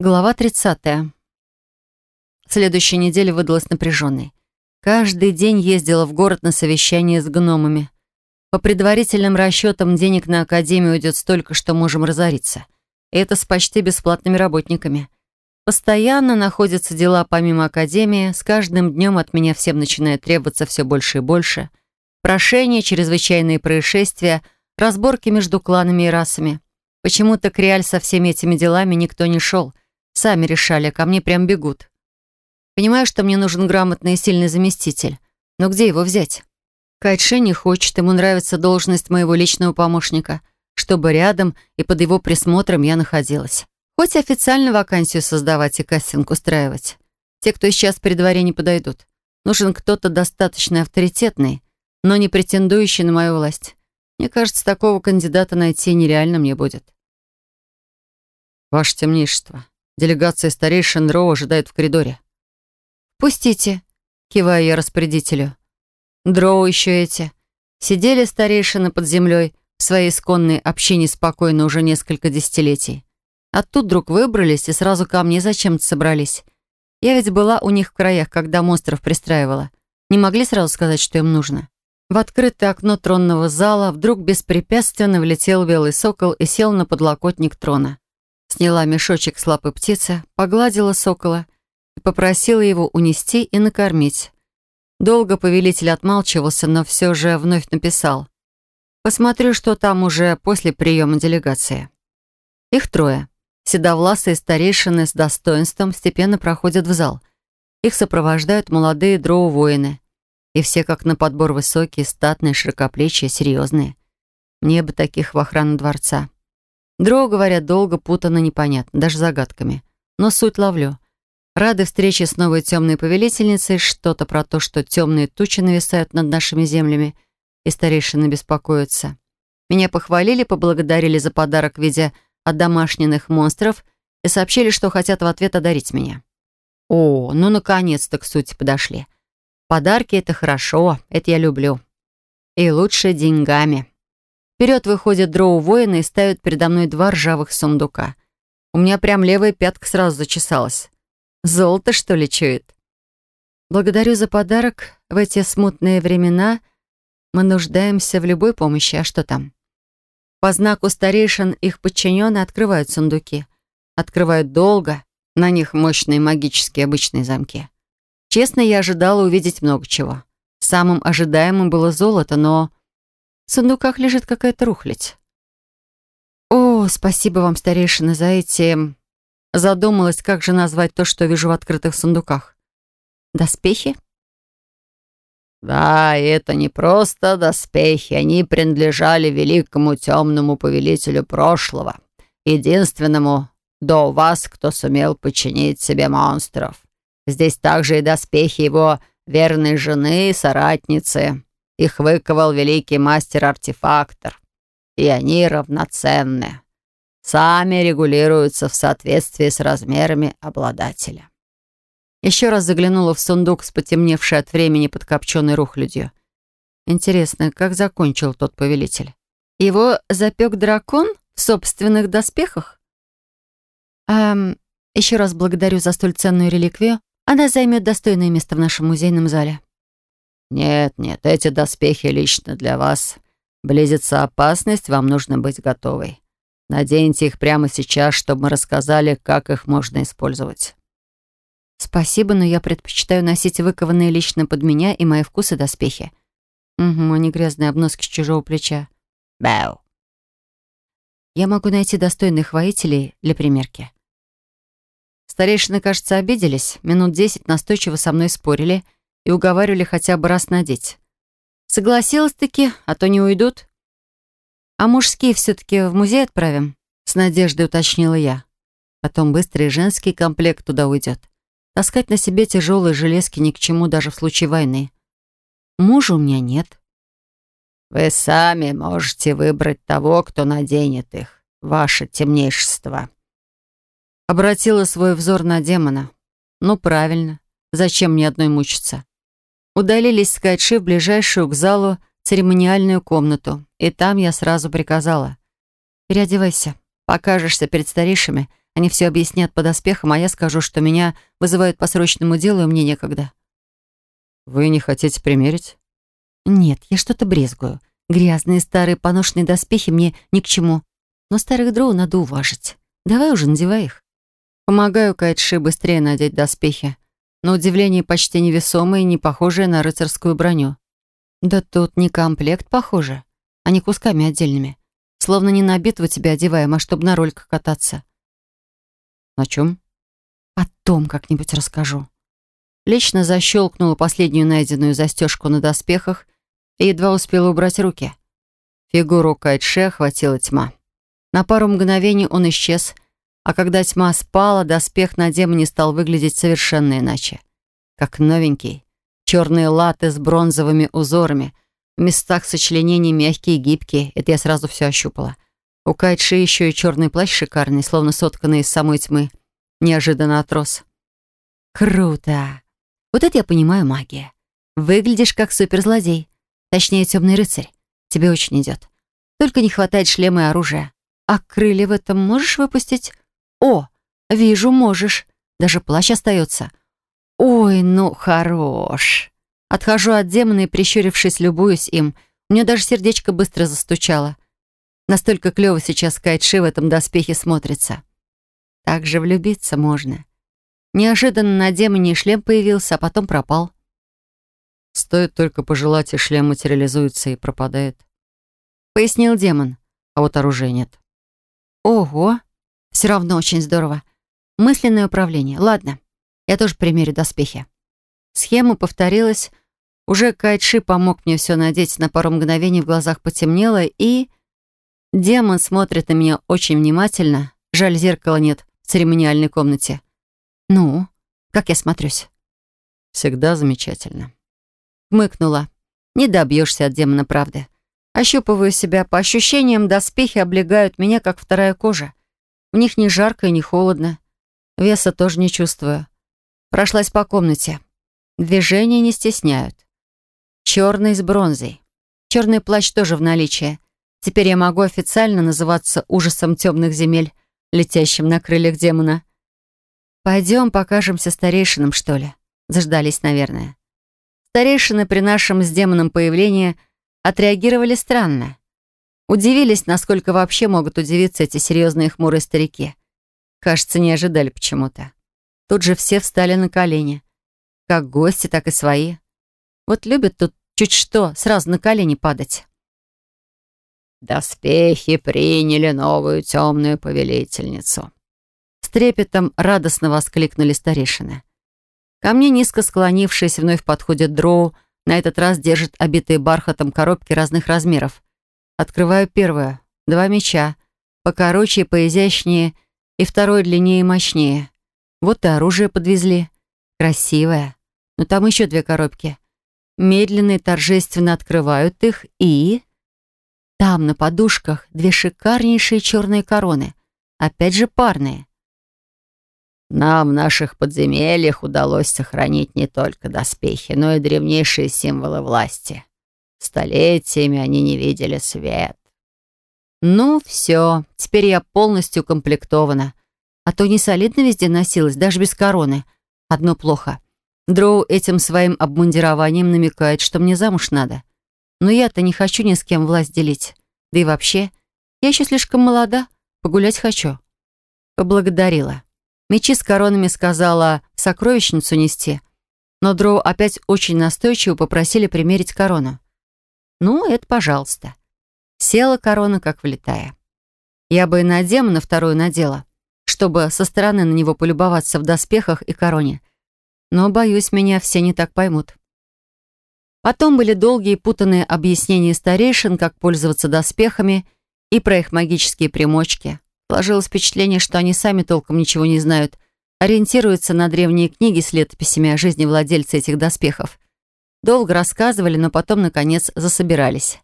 Глава 30. Следующая неделя выдалась напряженной. Каждый день ездила в город на совещание с гномами. По предварительным расчетам, денег на академию уйдет столько, что можем разориться. И это с почти бесплатными работниками. Постоянно находятся дела помимо академии, с каждым днем от меня всем начинает требоваться все больше и больше. Прошения, чрезвычайные происшествия, разборки между кланами и расами. Почему-то к Реаль со всеми этими делами никто не шел — Сами решали, а ко мне прям бегут. Понимаю, что мне нужен грамотный и сильный заместитель. Но где его взять? Кайтше не хочет, ему нравится должность моего личного помощника, чтобы рядом и под его присмотром я находилась. Хоть официально вакансию создавать и кастинг устраивать. Те, кто сейчас при дворе не подойдут. Нужен кто-то достаточно авторитетный, но не претендующий на мою власть. Мне кажется, такого кандидата найти нереально мне будет. Ваше темнейшество, Делегация старейшин Дроу ожидает в коридоре. «Пустите», — киваю я распорядителю. Дроу еще эти. Сидели старейшины под землей в своей исконной общине спокойно уже несколько десятилетий. Оттуда вдруг выбрались и сразу ко мне зачем-то собрались. Я ведь была у них в краях, когда монстров пристраивала. Не могли сразу сказать, что им нужно. В открытое окно тронного зала вдруг беспрепятственно влетел белый сокол и сел на подлокотник трона. Сняла мешочек с лапы птицы, погладила сокола и попросила его унести и накормить. Долго повелитель отмалчивался, но все же вновь написал. «Посмотрю, что там уже после приема делегации». Их трое. Седовласые старейшины с достоинством степенно проходят в зал. Их сопровождают молодые дроу-воины. И все как на подбор высокие, статные, широкоплечие, серьезные. Мне бы таких в охрану дворца. Дроу говорят долго, путано, непонятно, даже загадками. Но суть ловлю. Рады встрече с новой темной повелительницей, что-то про то, что темные тучи нависают над нашими землями, и старейшины беспокоятся. Меня похвалили, поблагодарили за подарок в виде отдомашненных монстров и сообщили, что хотят в ответ одарить меня. О, ну наконец-то к сути подошли. Подарки — это хорошо, это я люблю. И лучше деньгами. Вперед выходят дроу-воины и ставят передо мной два ржавых сундука. У меня прям левая пятка сразу зачесалась. Золото, что ли, чует? Благодарю за подарок. В эти смутные времена мы нуждаемся в любой помощи. А что там? По знаку старейшин их подчиненные открывают сундуки. Открывают долго. На них мощные магические обычные замки. Честно, я ожидала увидеть много чего. Самым ожидаемым было золото, но в сундуках лежит какая-то рухлядь. «О, спасибо вам, старейшина, за эти...» Задумалась, как же назвать то, что вижу в открытых сундуках. «Доспехи?» «Да, это не просто доспехи. Они принадлежали великому темному повелителю прошлого, единственному до вас, кто сумел починить себе монстров. Здесь также и доспехи его верной жены и соратницы. Их выковал великий мастер-артефактор. И они равноценны. Сами регулируются в соответствии с размерами обладателя. Еще раз заглянула в сундук с потемневшей от времени подкопченной рухлядью. Интересно, как закончил тот повелитель? Его запек дракон в собственных доспехах? Эм, еще раз благодарю за столь ценную реликвию. Она займет достойное место в нашем музейном зале. «Нет, нет, эти доспехи лично для вас. Близится опасность, вам нужно быть готовой. Наденьте их прямо сейчас, чтобы мы рассказали, как их можно использовать». «Спасибо, но я предпочитаю носить выкованные лично под меня и мои вкусы доспехи. Угу, они грязные обноски с чужого плеча. Бэу. Я могу найти достойных воителей для примерки». Старейшины, кажется, обиделись. Минут десять настойчиво со мной спорили — и уговаривали хотя бы раз надеть. Согласилась-таки, а то не уйдут. «А мужские все-таки в музей отправим?» С надеждой уточнила я. Потом быстрый женский комплект туда уйдет. Таскать на себе тяжелые железки ни к чему даже в случае войны. Мужа у меня нет. «Вы сами можете выбрать того, кто наденет их, ваше темнейшество». Обратила свой взор на демона. «Ну, правильно. Зачем мне одной мучиться?» Удалились с Кайтши в ближайшую к залу церемониальную комнату, и там я сразу приказала. «Переодевайся, покажешься перед старейшими, Они все объяснят по доспехам, а я скажу, что меня вызывают по срочному делу, и мне некогда. Вы не хотите примерить? Нет, я что-то брезгую. Грязные старые поношенные доспехи мне ни к чему. Но старых дроу надо уважить. Давай уже надевай их. Помогаю Кайтши быстрее надеть доспехи. На удивление почти невесомые, не похожие на рыцарскую броню. Да тут не комплект, похоже, а не кусками отдельными. Словно не на битву тебя одеваем, а чтобы на рольках кататься. На чем? Потом как-нибудь расскажу. Лично защелкнула последнюю найденную застежку на доспехах и едва успела убрать руки. Фигуру Кайтше охватила тьма. На пару мгновений он исчез, а когда тьма спала, доспех на демоне стал выглядеть совершенно иначе. Как новенький. Черные латы с бронзовыми узорами. В местах сочленений мягкие и гибкие. Это я сразу все ощупала. У Кайтши еще и черный плащ шикарный, словно сотканный из самой тьмы. Неожиданно отрос. Круто! Вот это я понимаю магия. Выглядишь как суперзлодей. Точнее, темный рыцарь. Тебе очень идет. Только не хватает шлема и оружия. А крылья в этом можешь выпустить? О, вижу, можешь. Даже плащ остается. Ой, ну хорош. Отхожу от демона и, прищурившись, любуюсь им. У меня даже сердечко быстро застучало. Настолько клёво сейчас Кайтши в этом доспехе смотрится. Так же влюбиться можно. Неожиданно на демоне шлем появился, а потом пропал. Стоит только пожелать, и шлем материализуется и пропадает. Пояснил демон, а вот оружия нет. Ого, все равно очень здорово. Мысленное управление. Ладно, я тоже примерю доспехи. Схема повторилась. Уже Кайтши помог мне все надеть, на пару мгновений в глазах потемнело, и... Демон смотрит на меня очень внимательно. Жаль, зеркала нет в церемониальной комнате. Ну, как я смотрюсь? Всегда замечательно. Мыкнула. Не добьешься от демона правды. Ощупываю себя. По ощущениям, доспехи облегают меня, как вторая кожа. В них не жарко и не холодно. Веса тоже не чувствую. Прошлась по комнате. Движения не стесняют. Черный с бронзой. Черный плащ тоже в наличии. Теперь я могу официально называться ужасом темных земель, летящим на крыльях демона. Пойдем покажемся старейшинам, что ли? Заждались, наверное. Старейшины при нашем с демоном появлении отреагировали странно. Удивились, насколько вообще могут удивиться эти серьезные хмурые старики. Кажется, не ожидали почему-то. Тут же все встали на колени. Как гости, так и свои. Вот любят тут чуть что сразу на колени падать. «Доспехи приняли новую темную повелительницу». С трепетом радостно воскликнули старейшины. Ко мне, низко склонившись, вновь подходит дроу, на этот раз держит обитые бархатом коробки разных размеров. Открываю первую. Два меча. Покороче и поизящнее, и второй длиннее и мощнее. Вот и оружие подвезли. Красивое. Но там еще две коробки. Медленно и торжественно открывают их и... Там на подушках две шикарнейшие черные короны. Опять же парные. Нам в наших подземельях удалось сохранить не только доспехи, но и древнейшие символы власти. Столетиями они не видели свет. Ну, все, теперь я полностью укомплектована. А то не солидно везде носилась, даже без короны. Одно плохо. Дроу этим своим обмундированием намекает, что мне замуж надо. Но я-то не хочу ни с кем власть делить. Да и вообще, я еще слишком молода, погулять хочу. Поблагодарила. Мечи с коронами сказала сокровищницу нести. Но Дроу опять очень настойчиво попросили примерить корону. Ну, это пожалуйста. Села корона, как влетая. Я бы и на демона вторую надела, чтобы со стороны на него полюбоваться в доспехах и короне. Но, боюсь, меня все не так поймут. Потом были долгие путанные объяснения старейшин, как пользоваться доспехами и про их магические примочки. Сложилось впечатление, что они сами толком ничего не знают, ориентируются на древние книги с летописями о жизни владельца этих доспехов. Долго рассказывали, но потом, наконец, засобирались.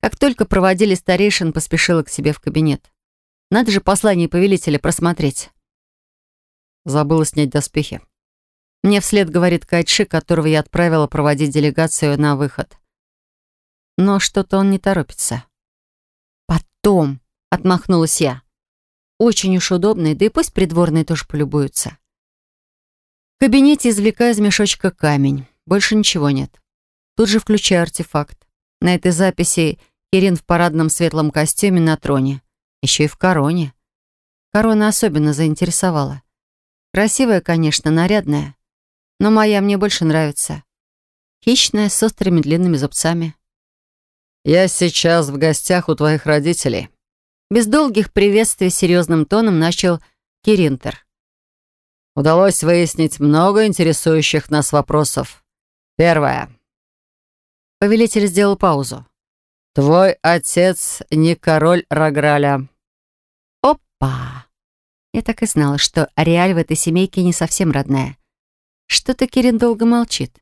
Как только проводили старейшин, поспешила к себе в кабинет. Надо же послание повелителя просмотреть. Забыла снять доспехи. Мне вслед говорит Кайтши, которого я отправила проводить делегацию на выход. Но что-то он не торопится. «Потом», — отмахнулась я. очень уж удобный, да и пусть придворные тоже полюбуются. В кабинете извлекаю из мешочка камень. Больше ничего нет. Тут же включаю артефакт. На этой записи Кирин в парадном светлом костюме на троне. Еще и в короне. Корона особенно заинтересовала. Красивая, конечно, нарядная. Но моя мне больше нравится. Хищная, с острыми длинными зубцами. «Я сейчас в гостях у твоих родителей». Без долгих приветствий серьезным тоном начал Киринтер. Удалось выяснить много интересующих нас вопросов. Первое. Повелитель сделал паузу. Твой отец не король Раграля. Опа! Я так и знала, что Ариаль в этой семейке не совсем родная. Что-то Кирин долго молчит.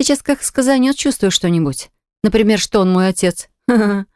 Сейчас как сказанет, чувствую что-нибудь. Например, что он мой отец.